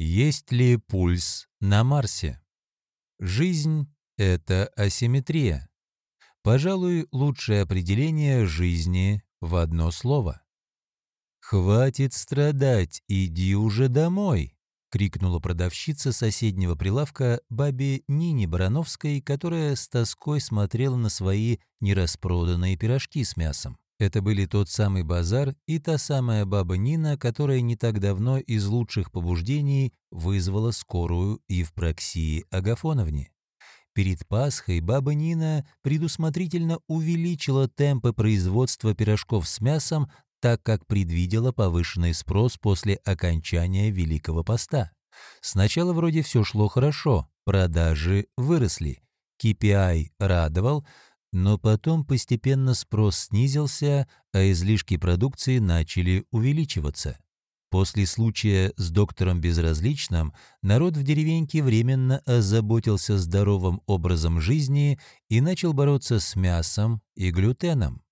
Есть ли пульс на Марсе? Жизнь — это асимметрия. Пожалуй, лучшее определение жизни в одно слово. «Хватит страдать, иди уже домой!» — крикнула продавщица соседнего прилавка бабе Нине Барановской, которая с тоской смотрела на свои нераспроданные пирожки с мясом. Это были тот самый базар и та самая баба Нина, которая не так давно из лучших побуждений вызвала скорую и в проксии Агафоновне. Перед Пасхой баба Нина предусмотрительно увеличила темпы производства пирожков с мясом, так как предвидела повышенный спрос после окончания Великого Поста. Сначала вроде все шло хорошо, продажи выросли. KPI радовал – но потом постепенно спрос снизился, а излишки продукции начали увеличиваться. После случая с доктором Безразличным народ в деревеньке временно озаботился здоровым образом жизни и начал бороться с мясом и глютеном.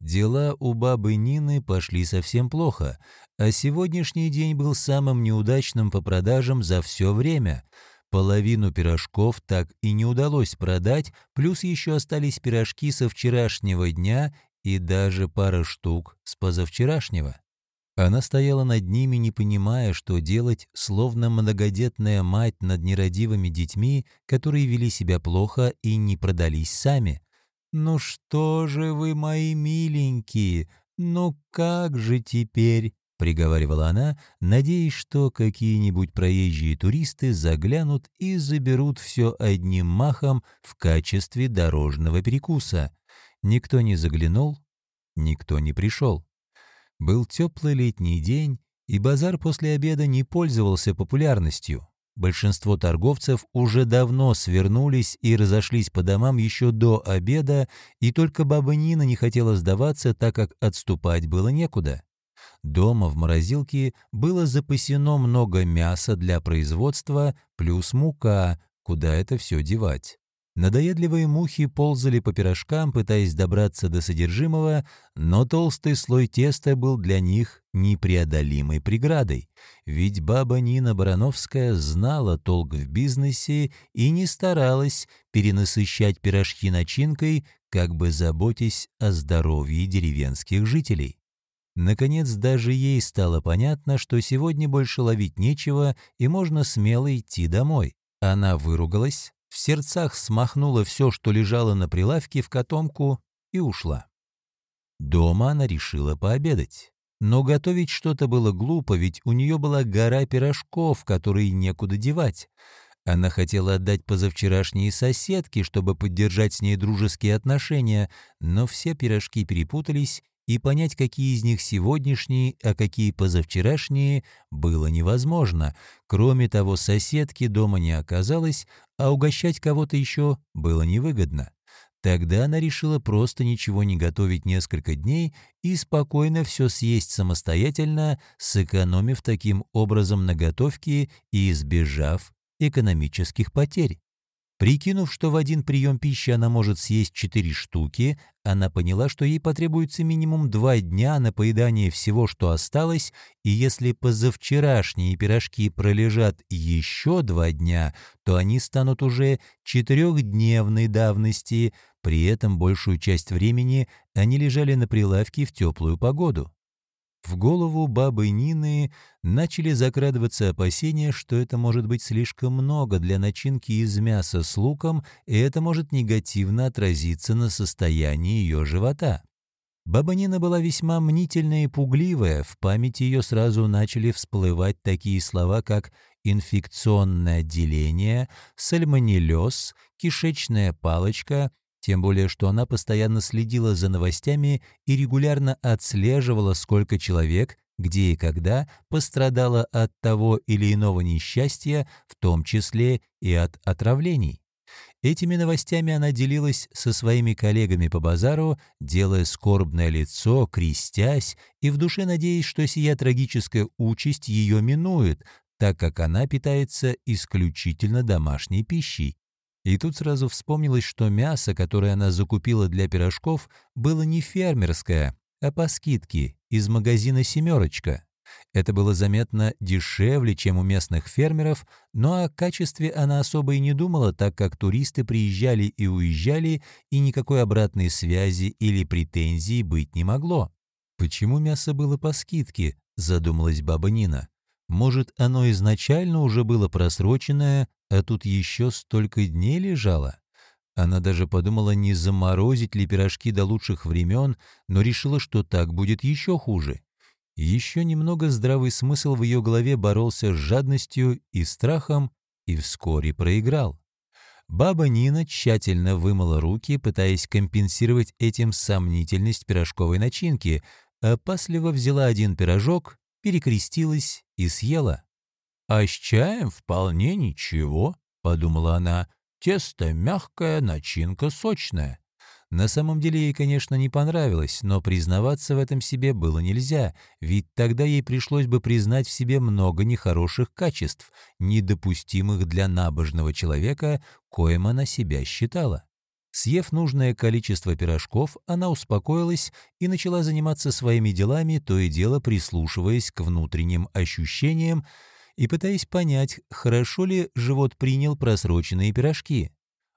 Дела у бабы Нины пошли совсем плохо, а сегодняшний день был самым неудачным по продажам за все время – Половину пирожков так и не удалось продать, плюс еще остались пирожки со вчерашнего дня и даже пара штук с позавчерашнего. Она стояла над ними, не понимая, что делать, словно многодетная мать над нерадивыми детьми, которые вели себя плохо и не продались сами. «Ну что же вы, мои миленькие, ну как же теперь?» Приговаривала она, надеясь, что какие-нибудь проезжие туристы заглянут и заберут все одним махом в качестве дорожного перекуса. Никто не заглянул, никто не пришел. Был теплый летний день, и базар после обеда не пользовался популярностью. Большинство торговцев уже давно свернулись и разошлись по домам еще до обеда, и только баба Нина не хотела сдаваться, так как отступать было некуда. Дома в морозилке было запасено много мяса для производства, плюс мука, куда это все девать. Надоедливые мухи ползали по пирожкам, пытаясь добраться до содержимого, но толстый слой теста был для них непреодолимой преградой. Ведь баба Нина Барановская знала толк в бизнесе и не старалась перенасыщать пирожки начинкой, как бы заботясь о здоровье деревенских жителей. Наконец, даже ей стало понятно, что сегодня больше ловить нечего и можно смело идти домой. Она выругалась, в сердцах смахнула все, что лежало на прилавке в котомку и ушла. Дома она решила пообедать. Но готовить что-то было глупо, ведь у нее была гора пирожков, которые некуда девать. Она хотела отдать позавчерашние соседке, чтобы поддержать с ней дружеские отношения, но все пирожки перепутались, и понять, какие из них сегодняшние, а какие позавчерашние, было невозможно. Кроме того, соседки дома не оказалось, а угощать кого-то еще было невыгодно. Тогда она решила просто ничего не готовить несколько дней и спокойно все съесть самостоятельно, сэкономив таким образом на готовке и избежав экономических потерь. Прикинув, что в один прием пищи она может съесть четыре штуки, она поняла, что ей потребуется минимум два дня на поедание всего, что осталось, и если позавчерашние пирожки пролежат еще два дня, то они станут уже четырехдневной давности, при этом большую часть времени они лежали на прилавке в теплую погоду. В голову бабы Нины начали закрадываться опасения, что это может быть слишком много для начинки из мяса с луком, и это может негативно отразиться на состоянии ее живота. Баба Нина была весьма мнительная и пугливая, в памяти ее сразу начали всплывать такие слова, как инфекционное отделение, сальмонеллез, кишечная палочка, тем более, что она постоянно следила за новостями и регулярно отслеживала, сколько человек, где и когда пострадало от того или иного несчастья, в том числе и от отравлений. Этими новостями она делилась со своими коллегами по базару, делая скорбное лицо, крестясь и в душе надеясь, что сия трагическая участь ее минует, так как она питается исключительно домашней пищей. И тут сразу вспомнилось, что мясо, которое она закупила для пирожков, было не фермерское, а по скидке, из магазина «Семерочка». Это было заметно дешевле, чем у местных фермеров, но о качестве она особо и не думала, так как туристы приезжали и уезжали, и никакой обратной связи или претензии быть не могло. «Почему мясо было по скидке?» – задумалась баба Нина. «Может, оно изначально уже было просроченное, а тут еще столько дней лежало?» Она даже подумала, не заморозить ли пирожки до лучших времен, но решила, что так будет еще хуже. Еще немного здравый смысл в ее голове боролся с жадностью и страхом и вскоре проиграл. Баба Нина тщательно вымыла руки, пытаясь компенсировать этим сомнительность пирожковой начинки, опасливо взяла один пирожок, перекрестилась и съела. «А с чаем вполне ничего», — подумала она, — «тесто мягкое, начинка сочная». На самом деле ей, конечно, не понравилось, но признаваться в этом себе было нельзя, ведь тогда ей пришлось бы признать в себе много нехороших качеств, недопустимых для набожного человека, коим она себя считала. Съев нужное количество пирожков, она успокоилась и начала заниматься своими делами, то и дело прислушиваясь к внутренним ощущениям и пытаясь понять, хорошо ли живот принял просроченные пирожки.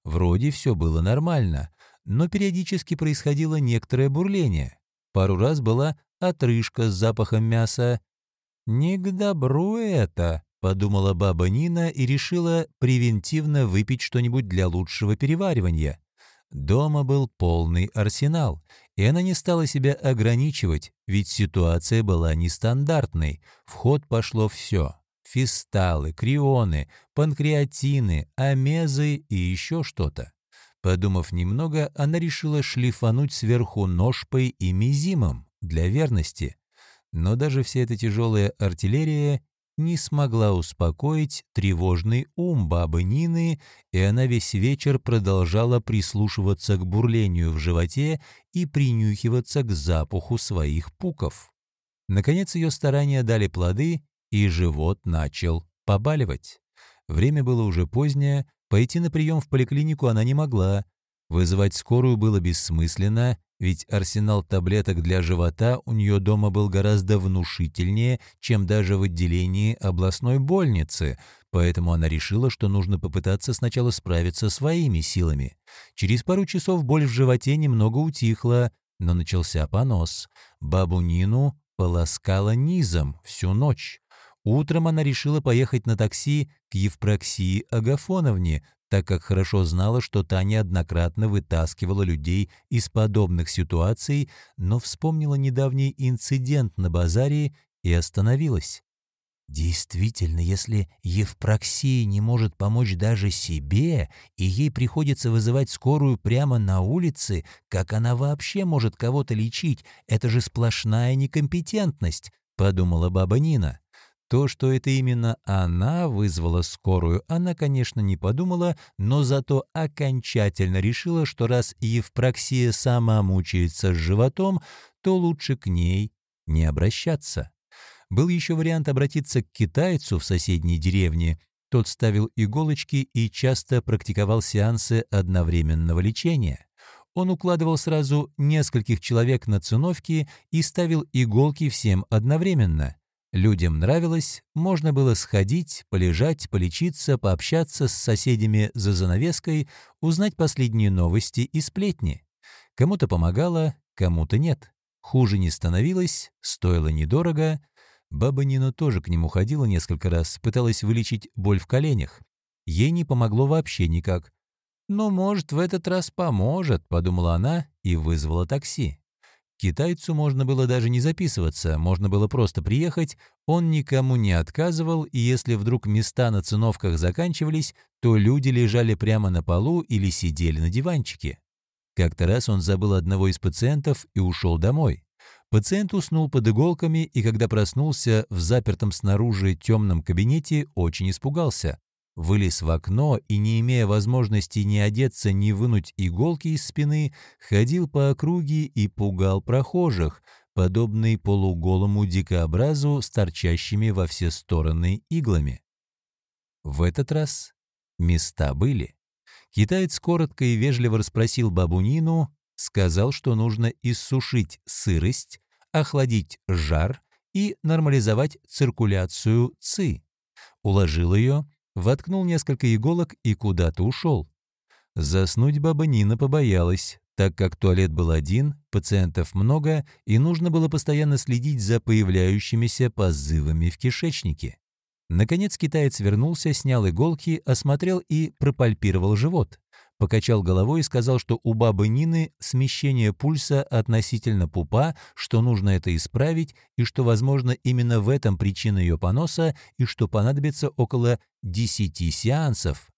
Вроде все было нормально, но периодически происходило некоторое бурление. Пару раз была отрыжка с запахом мяса. «Не к добру это», — подумала баба Нина и решила превентивно выпить что-нибудь для лучшего переваривания. Дома был полный арсенал, и она не стала себя ограничивать, ведь ситуация была нестандартной. В ход пошло все — фисталы, крионы, панкреатины, амезы и еще что-то. Подумав немного, она решила шлифануть сверху ножпой и мизимом для верности. Но даже вся эта тяжелая артиллерия не смогла успокоить тревожный ум бабы Нины, и она весь вечер продолжала прислушиваться к бурлению в животе и принюхиваться к запаху своих пуков. Наконец ее старания дали плоды, и живот начал побаливать. Время было уже позднее, Пойти на прием в поликлинику она не могла. Вызывать скорую было бессмысленно, ведь арсенал таблеток для живота у нее дома был гораздо внушительнее, чем даже в отделении областной больницы, поэтому она решила, что нужно попытаться сначала справиться своими силами. Через пару часов боль в животе немного утихла, но начался понос. Бабу Нину полоскала низом всю ночь. Утром она решила поехать на такси к Евпроксии Агафоновне, так как хорошо знала, что та неоднократно вытаскивала людей из подобных ситуаций, но вспомнила недавний инцидент на базаре и остановилась. Действительно, если Евпроксия не может помочь даже себе, и ей приходится вызывать скорую прямо на улице, как она вообще может кого-то лечить? Это же сплошная некомпетентность, — подумала баба Нина. То, что это именно она вызвала скорую, она, конечно, не подумала, но зато окончательно решила, что раз Евпроксия сама мучается с животом, то лучше к ней не обращаться. Был еще вариант обратиться к китайцу в соседней деревне. Тот ставил иголочки и часто практиковал сеансы одновременного лечения. Он укладывал сразу нескольких человек на циновки и ставил иголки всем одновременно. Людям нравилось, можно было сходить, полежать, полечиться, пообщаться с соседями за занавеской, узнать последние новости и сплетни. Кому-то помогало, кому-то нет. Хуже не становилось, стоило недорого. Баба Нина тоже к нему ходила несколько раз, пыталась вылечить боль в коленях. Ей не помогло вообще никак. «Ну, может, в этот раз поможет», — подумала она и вызвала такси. Китайцу можно было даже не записываться, можно было просто приехать, он никому не отказывал, и если вдруг места на циновках заканчивались, то люди лежали прямо на полу или сидели на диванчике. Как-то раз он забыл одного из пациентов и ушел домой. Пациент уснул под иголками, и когда проснулся в запертом снаружи темном кабинете, очень испугался вылез в окно и, не имея возможности ни одеться, ни вынуть иголки из спины, ходил по округе и пугал прохожих, подобный полуголому дикообразу с торчащими во все стороны иглами. В этот раз места были. Китаец коротко и вежливо расспросил бабу Нину, сказал, что нужно иссушить сырость, охладить жар и нормализовать циркуляцию ЦИ. Уложил ее, воткнул несколько иголок и куда-то ушел. Заснуть баба Нина побоялась, так как туалет был один, пациентов много, и нужно было постоянно следить за появляющимися позывами в кишечнике. Наконец китаец вернулся, снял иголки, осмотрел и пропальпировал живот. Покачал головой и сказал, что у бабы Нины смещение пульса относительно пупа, что нужно это исправить, и что, возможно, именно в этом причина ее поноса, и что понадобится около 10 сеансов.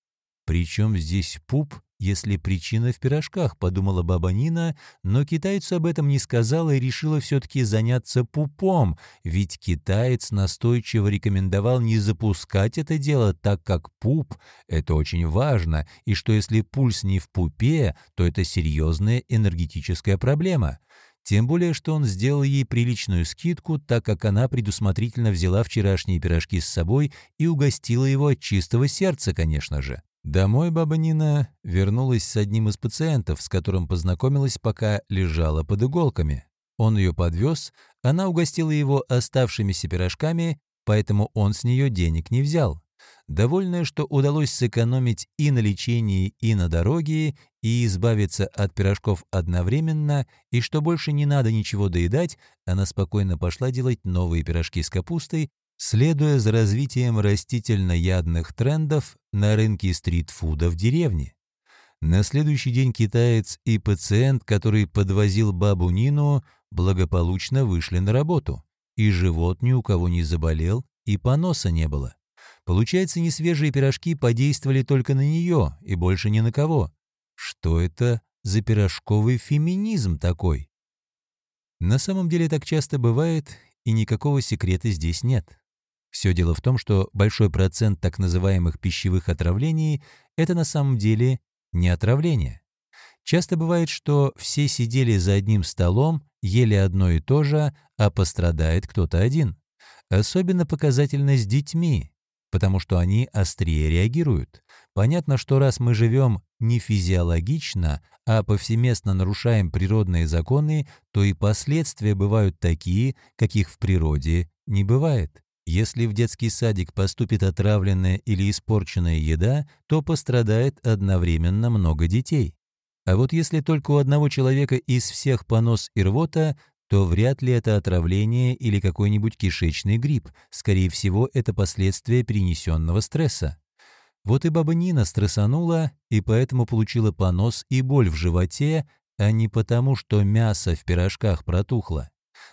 Причем здесь пуп если причина в пирожках, подумала баба Нина, но китайцу об этом не сказала и решила все-таки заняться пупом, ведь китаец настойчиво рекомендовал не запускать это дело, так как пуп — это очень важно, и что если пульс не в пупе, то это серьезная энергетическая проблема. Тем более, что он сделал ей приличную скидку, так как она предусмотрительно взяла вчерашние пирожки с собой и угостила его от чистого сердца, конечно же. Домой баба Нина вернулась с одним из пациентов, с которым познакомилась, пока лежала под иголками. Он ее подвез, она угостила его оставшимися пирожками, поэтому он с нее денег не взял. Довольная, что удалось сэкономить и на лечении, и на дороге, и избавиться от пирожков одновременно, и что больше не надо ничего доедать, она спокойно пошла делать новые пирожки с капустой, следуя за развитием растительноядных трендов на рынке стритфуда в деревне. На следующий день китаец и пациент, который подвозил бабу Нину, благополучно вышли на работу, и живот ни у кого не заболел, и поноса не было. Получается, несвежие пирожки подействовали только на нее и больше ни на кого. Что это за пирожковый феминизм такой? На самом деле так часто бывает, и никакого секрета здесь нет. Все дело в том, что большой процент так называемых пищевых отравлений – это на самом деле не отравление. Часто бывает, что все сидели за одним столом, ели одно и то же, а пострадает кто-то один. Особенно показательно с детьми, потому что они острее реагируют. Понятно, что раз мы живем не физиологично, а повсеместно нарушаем природные законы, то и последствия бывают такие, каких в природе не бывает. Если в детский садик поступит отравленная или испорченная еда, то пострадает одновременно много детей. А вот если только у одного человека из всех понос и рвота, то вряд ли это отравление или какой-нибудь кишечный грипп. Скорее всего, это последствия перенесенного стресса. Вот и баба Нина стрессанула, и поэтому получила понос и боль в животе, а не потому, что мясо в пирожках протухло.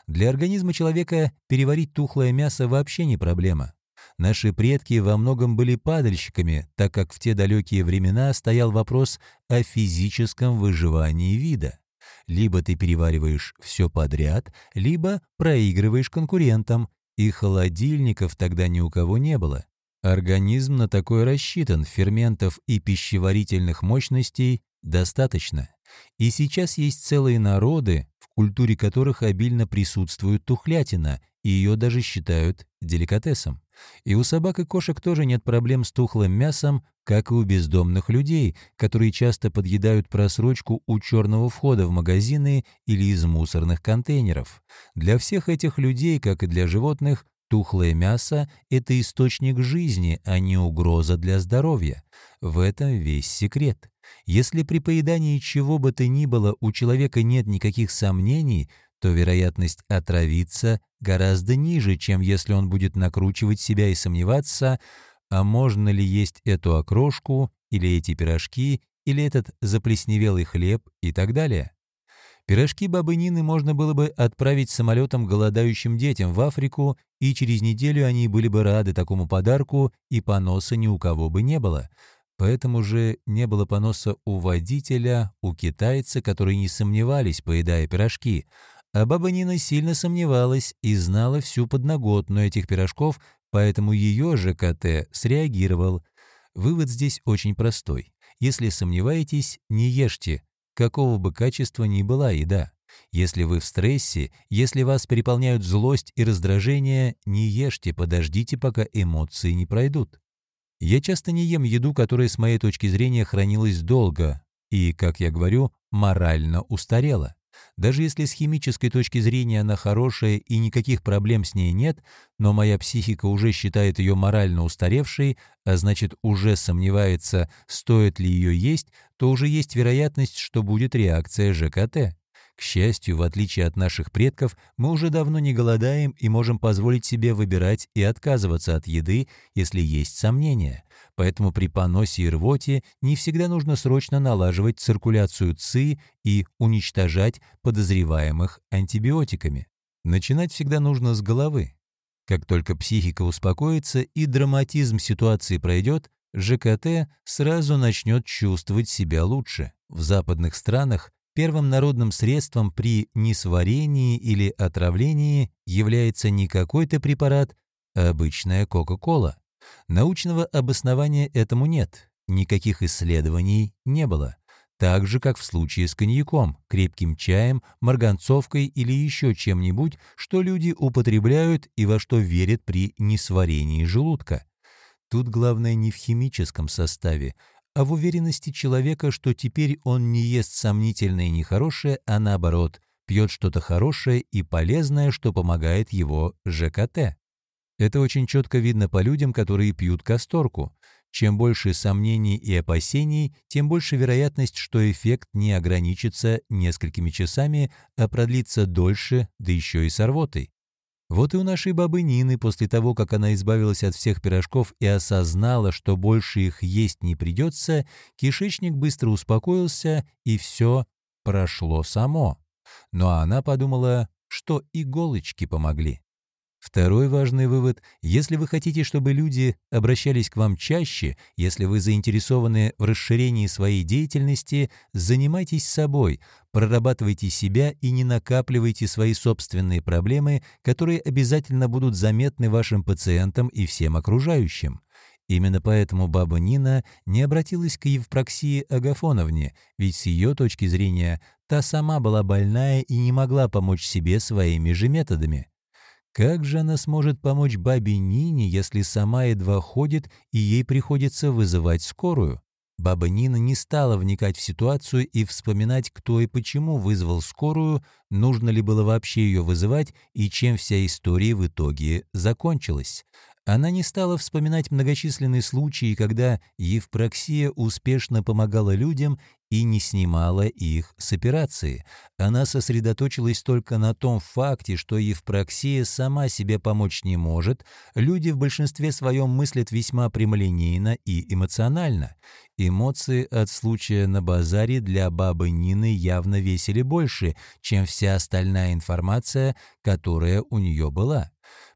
Для организма человека переварить тухлое мясо вообще не проблема. Наши предки во многом были падальщиками, так как в те далекие времена стоял вопрос о физическом выживании вида. Либо ты перевариваешь все подряд, либо проигрываешь конкурентам, и холодильников тогда ни у кого не было. Организм на такой рассчитан, ферментов и пищеварительных мощностей достаточно. И сейчас есть целые народы, культуре которых обильно присутствует тухлятина, и ее даже считают деликатесом. И у собак и кошек тоже нет проблем с тухлым мясом, как и у бездомных людей, которые часто подъедают просрочку у черного входа в магазины или из мусорных контейнеров. Для всех этих людей, как и для животных, тухлое мясо – это источник жизни, а не угроза для здоровья. В этом весь секрет. Если при поедании чего бы то ни было у человека нет никаких сомнений, то вероятность отравиться гораздо ниже, чем если он будет накручивать себя и сомневаться, а можно ли есть эту окрошку, или эти пирожки, или этот заплесневелый хлеб и так далее. Пирожки бабы Нины можно было бы отправить самолетом голодающим детям в Африку, и через неделю они были бы рады такому подарку, и поноса ни у кого бы не было. Поэтому же не было поноса у водителя, у китайца, которые не сомневались, поедая пирожки. А баба Нина сильно сомневалась и знала всю подноготную этих пирожков, поэтому ее же КТ среагировал. Вывод здесь очень простой. Если сомневаетесь, не ешьте, какого бы качества ни была еда. Если вы в стрессе, если вас переполняют злость и раздражение, не ешьте, подождите, пока эмоции не пройдут. Я часто не ем еду, которая с моей точки зрения хранилась долго и, как я говорю, морально устарела. Даже если с химической точки зрения она хорошая и никаких проблем с ней нет, но моя психика уже считает ее морально устаревшей, а значит уже сомневается, стоит ли ее есть, то уже есть вероятность, что будет реакция ЖКТ. К счастью, в отличие от наших предков, мы уже давно не голодаем и можем позволить себе выбирать и отказываться от еды, если есть сомнения. Поэтому при поносе и рвоте не всегда нужно срочно налаживать циркуляцию ЦИ и уничтожать подозреваемых антибиотиками. Начинать всегда нужно с головы. Как только психика успокоится и драматизм ситуации пройдет, ЖКТ сразу начнет чувствовать себя лучше. В западных странах Первым народным средством при несварении или отравлении является не какой-то препарат, а обычная Кока-Кола. Научного обоснования этому нет, никаких исследований не было. Так же, как в случае с коньяком, крепким чаем, марганцовкой или еще чем-нибудь, что люди употребляют и во что верят при несварении желудка. Тут главное не в химическом составе, а в уверенности человека, что теперь он не ест сомнительное и нехорошее, а наоборот, пьет что-то хорошее и полезное, что помогает его ЖКТ. Это очень четко видно по людям, которые пьют касторку. Чем больше сомнений и опасений, тем больше вероятность, что эффект не ограничится несколькими часами, а продлится дольше, да еще и с рвотой. Вот и у нашей бабы Нины, после того, как она избавилась от всех пирожков и осознала, что больше их есть не придется, кишечник быстро успокоился, и все прошло само. Но она подумала, что иголочки помогли. Второй важный вывод – если вы хотите, чтобы люди обращались к вам чаще, если вы заинтересованы в расширении своей деятельности, занимайтесь собой, прорабатывайте себя и не накапливайте свои собственные проблемы, которые обязательно будут заметны вашим пациентам и всем окружающим. Именно поэтому баба Нина не обратилась к Евпроксии Агафоновне, ведь с ее точки зрения та сама была больная и не могла помочь себе своими же методами. Как же она сможет помочь бабе Нине, если сама едва ходит и ей приходится вызывать скорую? Баба Нина не стала вникать в ситуацию и вспоминать, кто и почему вызвал скорую, нужно ли было вообще ее вызывать и чем вся история в итоге закончилась. Она не стала вспоминать многочисленные случаи, когда Евпроксия успешно помогала людям и не снимала их с операции. Она сосредоточилась только на том факте, что Евпроксия сама себе помочь не может, люди в большинстве своем мыслят весьма прямолинейно и эмоционально. Эмоции от случая на базаре для бабы Нины явно весили больше, чем вся остальная информация, которая у нее была.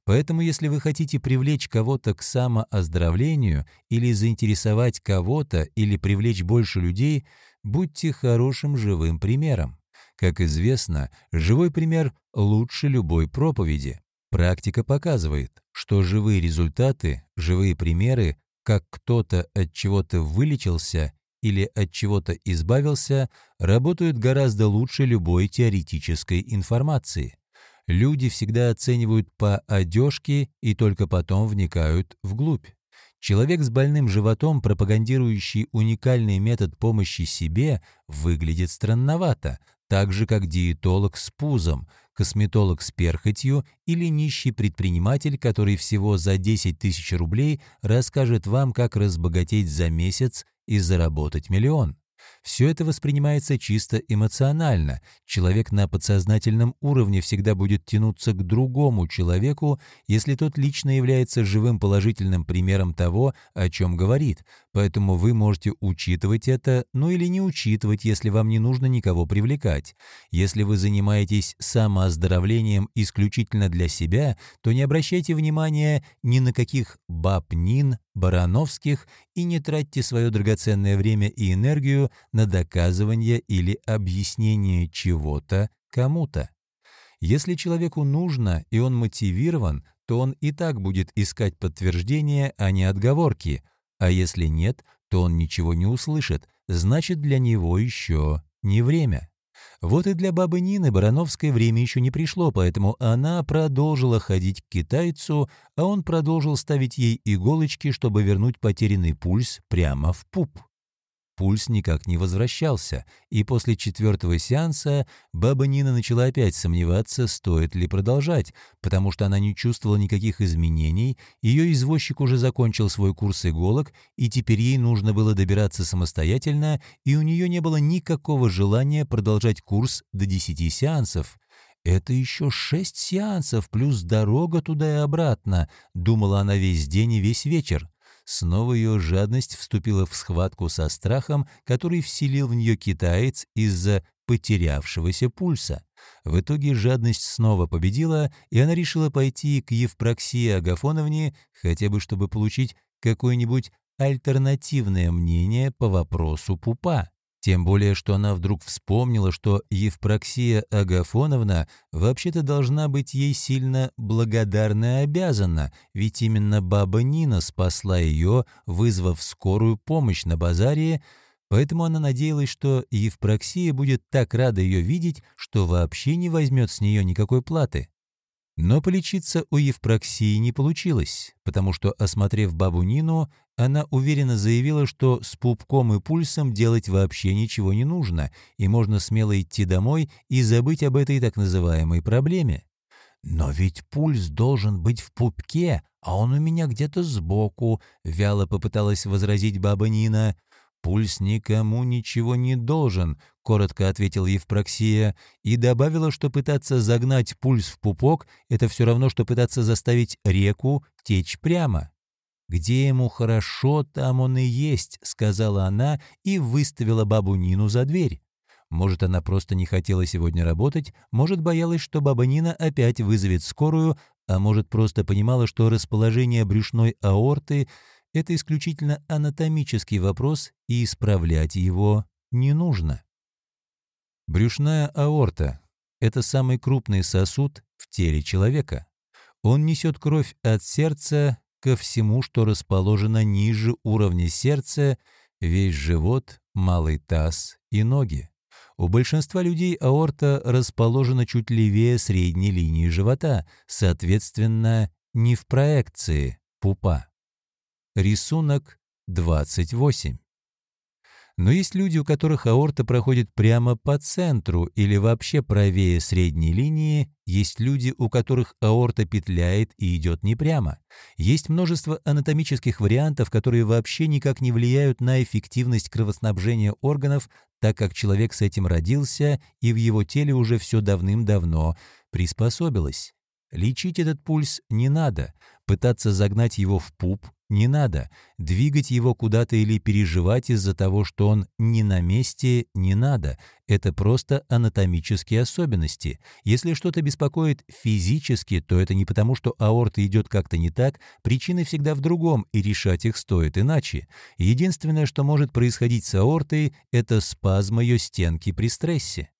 Поэтому если вы хотите привлечь кого-то к самооздоровлению или заинтересовать кого-то или привлечь больше людей, будьте хорошим живым примером. Как известно, живой пример лучше любой проповеди. Практика показывает, что живые результаты, живые примеры, как кто-то от чего-то вылечился или от чего-то избавился, работают гораздо лучше любой теоретической информации. Люди всегда оценивают по одежке и только потом вникают вглубь. Человек с больным животом, пропагандирующий уникальный метод помощи себе, выглядит странновато, так же как диетолог с пузом, косметолог с перхотью или нищий предприниматель, который всего за 10 тысяч рублей расскажет вам, как разбогатеть за месяц и заработать миллион. Все это воспринимается чисто эмоционально. Человек на подсознательном уровне всегда будет тянуться к другому человеку, если тот лично является живым положительным примером того, о чем говорит. Поэтому вы можете учитывать это, ну или не учитывать, если вам не нужно никого привлекать. Если вы занимаетесь самооздоровлением исключительно для себя, то не обращайте внимания ни на каких бабнин, Барановских и не тратьте свое драгоценное время и энергию на доказывание или объяснение чего-то кому-то. Если человеку нужно и он мотивирован, то он и так будет искать подтверждения, а не отговорки, а если нет, то он ничего не услышит, значит для него еще не время. Вот и для бабы Нины Барановской время еще не пришло, поэтому она продолжила ходить к китайцу, а он продолжил ставить ей иголочки, чтобы вернуть потерянный пульс прямо в пуп. Пульс никак не возвращался, и после четвертого сеанса баба Нина начала опять сомневаться, стоит ли продолжать, потому что она не чувствовала никаких изменений, ее извозчик уже закончил свой курс иголок, и теперь ей нужно было добираться самостоятельно, и у нее не было никакого желания продолжать курс до 10 сеансов. «Это еще шесть сеансов, плюс дорога туда и обратно», — думала она весь день и весь вечер. Снова ее жадность вступила в схватку со страхом, который вселил в нее китаец из-за потерявшегося пульса. В итоге жадность снова победила, и она решила пойти к Евпроксии Агафоновне, хотя бы чтобы получить какое-нибудь альтернативное мнение по вопросу пупа. Тем более, что она вдруг вспомнила, что Евпроксия Агафоновна вообще-то должна быть ей сильно благодарна и обязана, ведь именно баба Нина спасла ее, вызвав скорую помощь на базаре, поэтому она надеялась, что Евпроксия будет так рада ее видеть, что вообще не возьмет с нее никакой платы. Но полечиться у Евпроксии не получилось, потому что, осмотрев бабу Нину, она уверенно заявила, что с пупком и пульсом делать вообще ничего не нужно, и можно смело идти домой и забыть об этой так называемой проблеме. «Но ведь пульс должен быть в пупке, а он у меня где-то сбоку», — вяло попыталась возразить баба Нина. «Пульс никому ничего не должен», — коротко ответил Евпроксия и добавила, что пытаться загнать пульс в пупок — это все равно, что пытаться заставить реку течь прямо. «Где ему хорошо, там он и есть», — сказала она и выставила бабу Нину за дверь. Может, она просто не хотела сегодня работать, может, боялась, что баба Нина опять вызовет скорую, а может, просто понимала, что расположение брюшной аорты это исключительно анатомический вопрос, и исправлять его не нужно. Брюшная аорта – это самый крупный сосуд в теле человека. Он несет кровь от сердца ко всему, что расположено ниже уровня сердца, весь живот, малый таз и ноги. У большинства людей аорта расположена чуть левее средней линии живота, соответственно, не в проекции пупа. Рисунок 28. Но есть люди, у которых аорта проходит прямо по центру или вообще правее средней линии, есть люди, у которых аорта петляет и идет не прямо. Есть множество анатомических вариантов, которые вообще никак не влияют на эффективность кровоснабжения органов, так как человек с этим родился и в его теле уже все давным-давно приспособилось. Лечить этот пульс не надо, пытаться загнать его в пуп не надо, двигать его куда-то или переживать из-за того, что он не на месте, не надо. Это просто анатомические особенности. Если что-то беспокоит физически, то это не потому, что аорта идет как-то не так, причины всегда в другом, и решать их стоит иначе. Единственное, что может происходить с аортой, это спазм ее стенки при стрессе.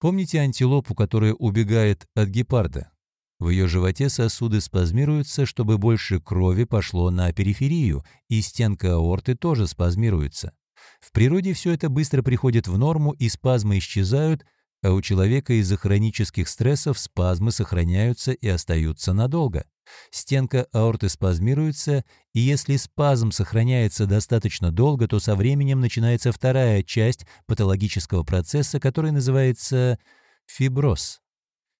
Помните антилопу, которая убегает от гепарда? В ее животе сосуды спазмируются, чтобы больше крови пошло на периферию, и стенка аорты тоже спазмируется. В природе все это быстро приходит в норму, и спазмы исчезают, а у человека из-за хронических стрессов спазмы сохраняются и остаются надолго. Стенка аорты спазмируется, и если спазм сохраняется достаточно долго, то со временем начинается вторая часть патологического процесса, который называется фиброз.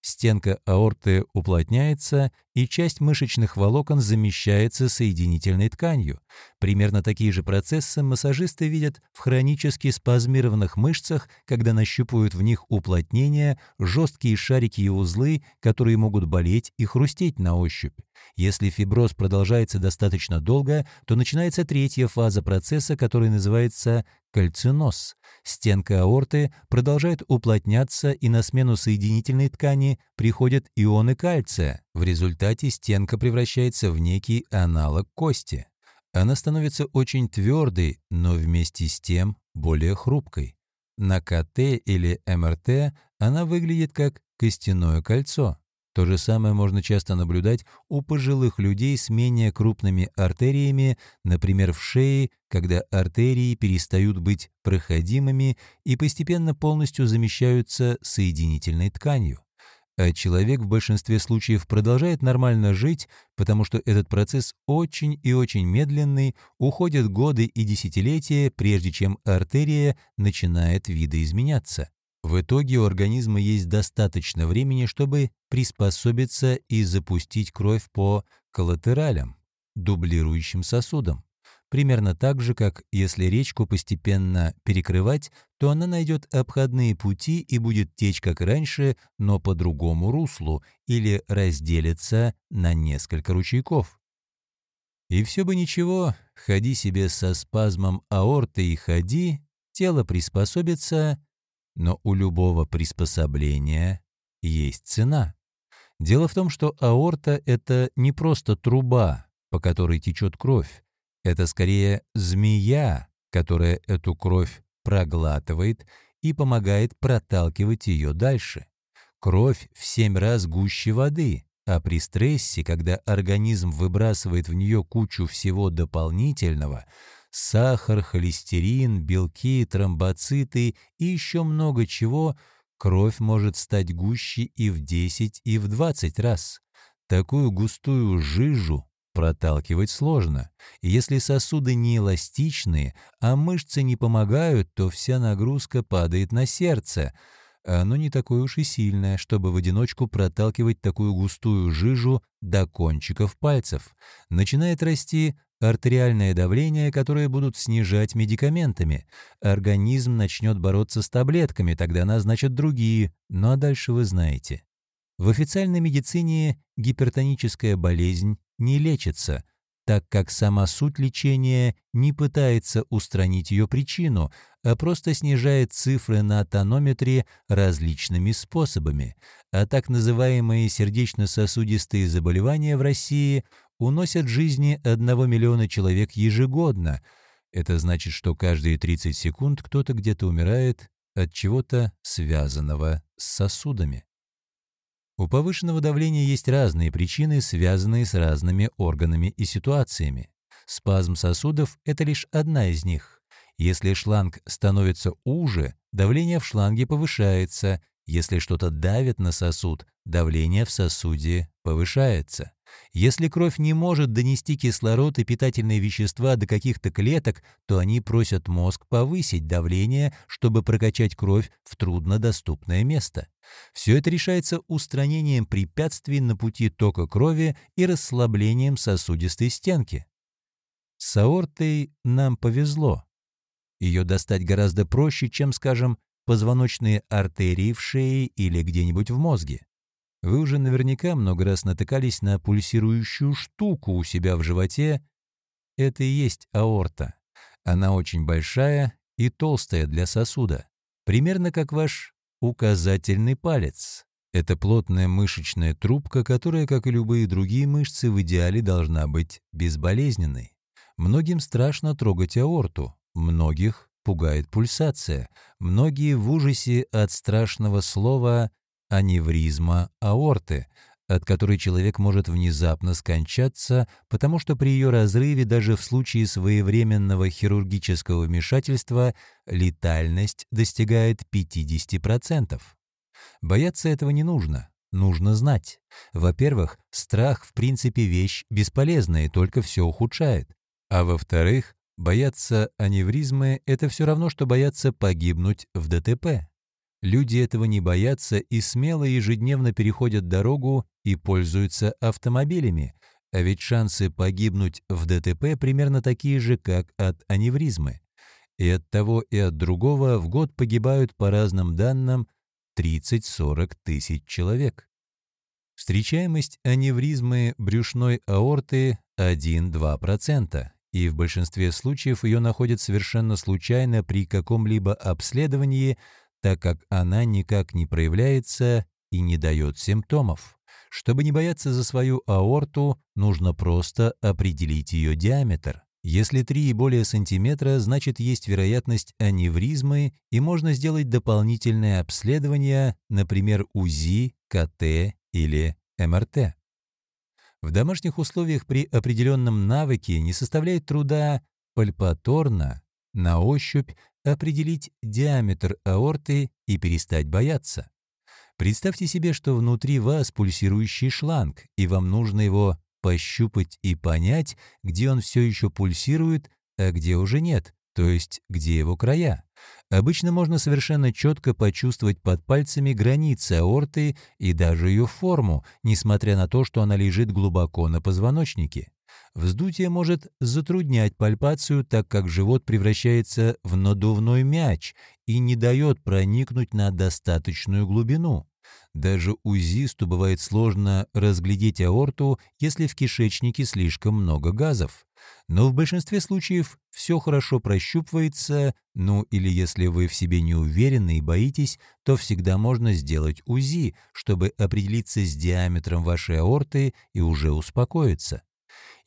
Стенка аорты уплотняется, и часть мышечных волокон замещается соединительной тканью. Примерно такие же процессы массажисты видят в хронически спазмированных мышцах, когда нащупывают в них уплотнения, жесткие шарики и узлы, которые могут болеть и хрустеть на ощупь. Если фиброз продолжается достаточно долго, то начинается третья фаза процесса, который называется кальциноз. Стенка аорты продолжает уплотняться, и на смену соединительной ткани приходят ионы кальция. В результате стенка превращается в некий аналог кости. Она становится очень твердой, но вместе с тем более хрупкой. На КТ или МРТ она выглядит как костяное кольцо. То же самое можно часто наблюдать у пожилых людей с менее крупными артериями, например, в шее, когда артерии перестают быть проходимыми и постепенно полностью замещаются соединительной тканью. а человек в большинстве случаев продолжает нормально жить, потому что этот процесс очень и очень медленный, уходят годы и десятилетия, прежде чем артерия начинает видоизменяться. В итоге у организма есть достаточно времени, чтобы приспособиться и запустить кровь по коллатералям, дублирующим сосудам. Примерно так же, как если речку постепенно перекрывать, то она найдет обходные пути и будет течь как раньше, но по другому руслу, или разделится на несколько ручейков. И все бы ничего, ходи себе со спазмом аорты и ходи, тело приспособится, но у любого приспособления есть цена. Дело в том, что аорта — это не просто труба, по которой течет кровь. Это скорее змея, которая эту кровь проглатывает и помогает проталкивать ее дальше. Кровь в семь раз гуще воды, а при стрессе, когда организм выбрасывает в нее кучу всего дополнительного – сахар, холестерин, белки, тромбоциты и еще много чего – кровь может стать гуще и в 10, и в 20 раз. Такую густую жижу Проталкивать сложно. Если сосуды не эластичные, а мышцы не помогают, то вся нагрузка падает на сердце. Оно не такое уж и сильное, чтобы в одиночку проталкивать такую густую жижу до кончиков пальцев. Начинает расти артериальное давление, которое будут снижать медикаментами. Организм начнет бороться с таблетками, тогда назначат другие, ну а дальше вы знаете. В официальной медицине гипертоническая болезнь не лечится, так как сама суть лечения не пытается устранить ее причину, а просто снижает цифры на тонометре различными способами. А так называемые сердечно-сосудистые заболевания в России уносят жизни 1 миллиона человек ежегодно. Это значит, что каждые 30 секунд кто-то где-то умирает от чего-то связанного с сосудами. У повышенного давления есть разные причины, связанные с разными органами и ситуациями. Спазм сосудов – это лишь одна из них. Если шланг становится уже, давление в шланге повышается. Если что-то давит на сосуд, давление в сосуде повышается. Если кровь не может донести кислород и питательные вещества до каких-то клеток, то они просят мозг повысить давление, чтобы прокачать кровь в труднодоступное место. Все это решается устранением препятствий на пути тока крови и расслаблением сосудистой стенки. С аортой нам повезло. Ее достать гораздо проще, чем, скажем, позвоночные артерии в шее или где-нибудь в мозге. Вы уже наверняка много раз натыкались на пульсирующую штуку у себя в животе. Это и есть аорта. Она очень большая и толстая для сосуда, примерно как ваш указательный палец. Это плотная мышечная трубка, которая, как и любые другие мышцы, в идеале должна быть безболезненной. Многим страшно трогать аорту, многих пугает пульсация, многие в ужасе от страшного слова аневризма аорты, от которой человек может внезапно скончаться, потому что при ее разрыве даже в случае своевременного хирургического вмешательства летальность достигает 50%. Бояться этого не нужно. Нужно знать. Во-первых, страх в принципе вещь бесполезная и только все ухудшает. А во-вторых, бояться аневризмы – это все равно, что бояться погибнуть в ДТП. Люди этого не боятся и смело ежедневно переходят дорогу и пользуются автомобилями, а ведь шансы погибнуть в ДТП примерно такие же, как от аневризмы. И от того и от другого в год погибают по разным данным 30-40 тысяч человек. Встречаемость аневризмы брюшной аорты 1-2%, и в большинстве случаев ее находят совершенно случайно при каком-либо обследовании, так как она никак не проявляется и не дает симптомов. Чтобы не бояться за свою аорту, нужно просто определить ее диаметр. Если 3 и более сантиметра, значит есть вероятность аневризмы и можно сделать дополнительное обследование, например, УЗИ, КТ или МРТ. В домашних условиях при определенном навыке не составляет труда пальпаторно, на ощупь определить диаметр аорты и перестать бояться. Представьте себе, что внутри вас пульсирующий шланг, и вам нужно его пощупать и понять, где он все еще пульсирует, а где уже нет, то есть где его края. Обычно можно совершенно четко почувствовать под пальцами границы аорты и даже ее форму, несмотря на то, что она лежит глубоко на позвоночнике. Вздутие может затруднять пальпацию, так как живот превращается в надувной мяч и не дает проникнуть на достаточную глубину. Даже УЗИсту бывает сложно разглядеть аорту, если в кишечнике слишком много газов. Но в большинстве случаев все хорошо прощупывается, ну или если вы в себе не уверены и боитесь, то всегда можно сделать УЗИ, чтобы определиться с диаметром вашей аорты и уже успокоиться.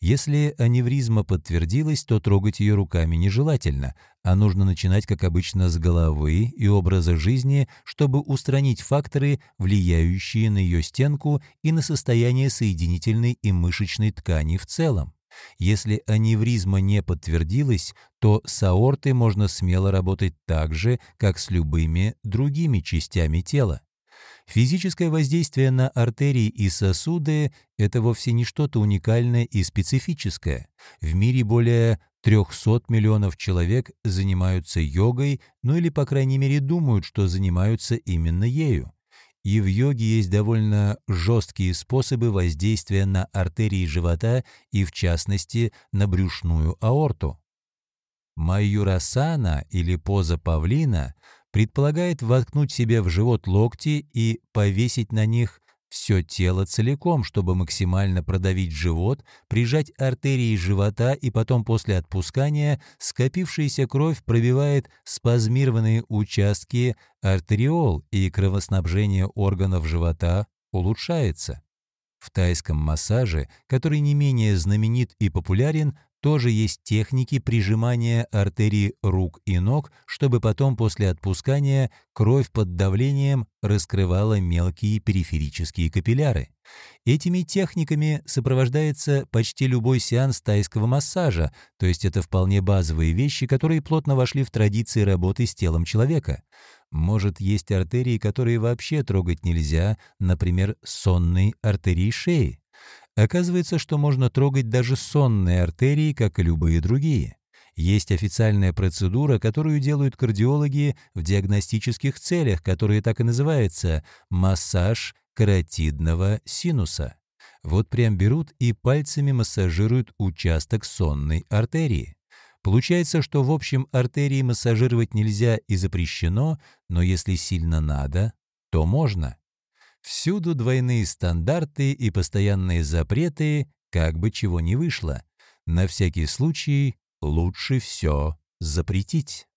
Если аневризма подтвердилась, то трогать ее руками нежелательно, а нужно начинать, как обычно, с головы и образа жизни, чтобы устранить факторы, влияющие на ее стенку и на состояние соединительной и мышечной ткани в целом. Если аневризма не подтвердилась, то с аортой можно смело работать так же, как с любыми другими частями тела. Физическое воздействие на артерии и сосуды – это вовсе не что-то уникальное и специфическое. В мире более 300 миллионов человек занимаются йогой, ну или, по крайней мере, думают, что занимаются именно ею. И в йоге есть довольно жесткие способы воздействия на артерии живота и, в частности, на брюшную аорту. Майюрасана или поза павлина предполагает воткнуть себе в живот локти и повесить на них все тело целиком, чтобы максимально продавить живот, прижать артерии живота и потом после отпускания скопившаяся кровь пробивает спазмированные участки артериол и кровоснабжение органов живота улучшается. В тайском массаже, который не менее знаменит и популярен, тоже есть техники прижимания артерий рук и ног, чтобы потом после отпускания кровь под давлением раскрывала мелкие периферические капилляры. Этими техниками сопровождается почти любой сеанс тайского массажа, то есть это вполне базовые вещи, которые плотно вошли в традиции работы с телом человека. Может, есть артерии, которые вообще трогать нельзя, например, сонные артерии шеи. Оказывается, что можно трогать даже сонные артерии, как и любые другие. Есть официальная процедура, которую делают кардиологи в диагностических целях, которая так и называется «массаж каротидного синуса». Вот прям берут и пальцами массажируют участок сонной артерии. Получается, что в общем артерии массажировать нельзя и запрещено, но если сильно надо, то можно. Всюду двойные стандарты и постоянные запреты, как бы чего ни вышло. На всякий случай лучше все запретить.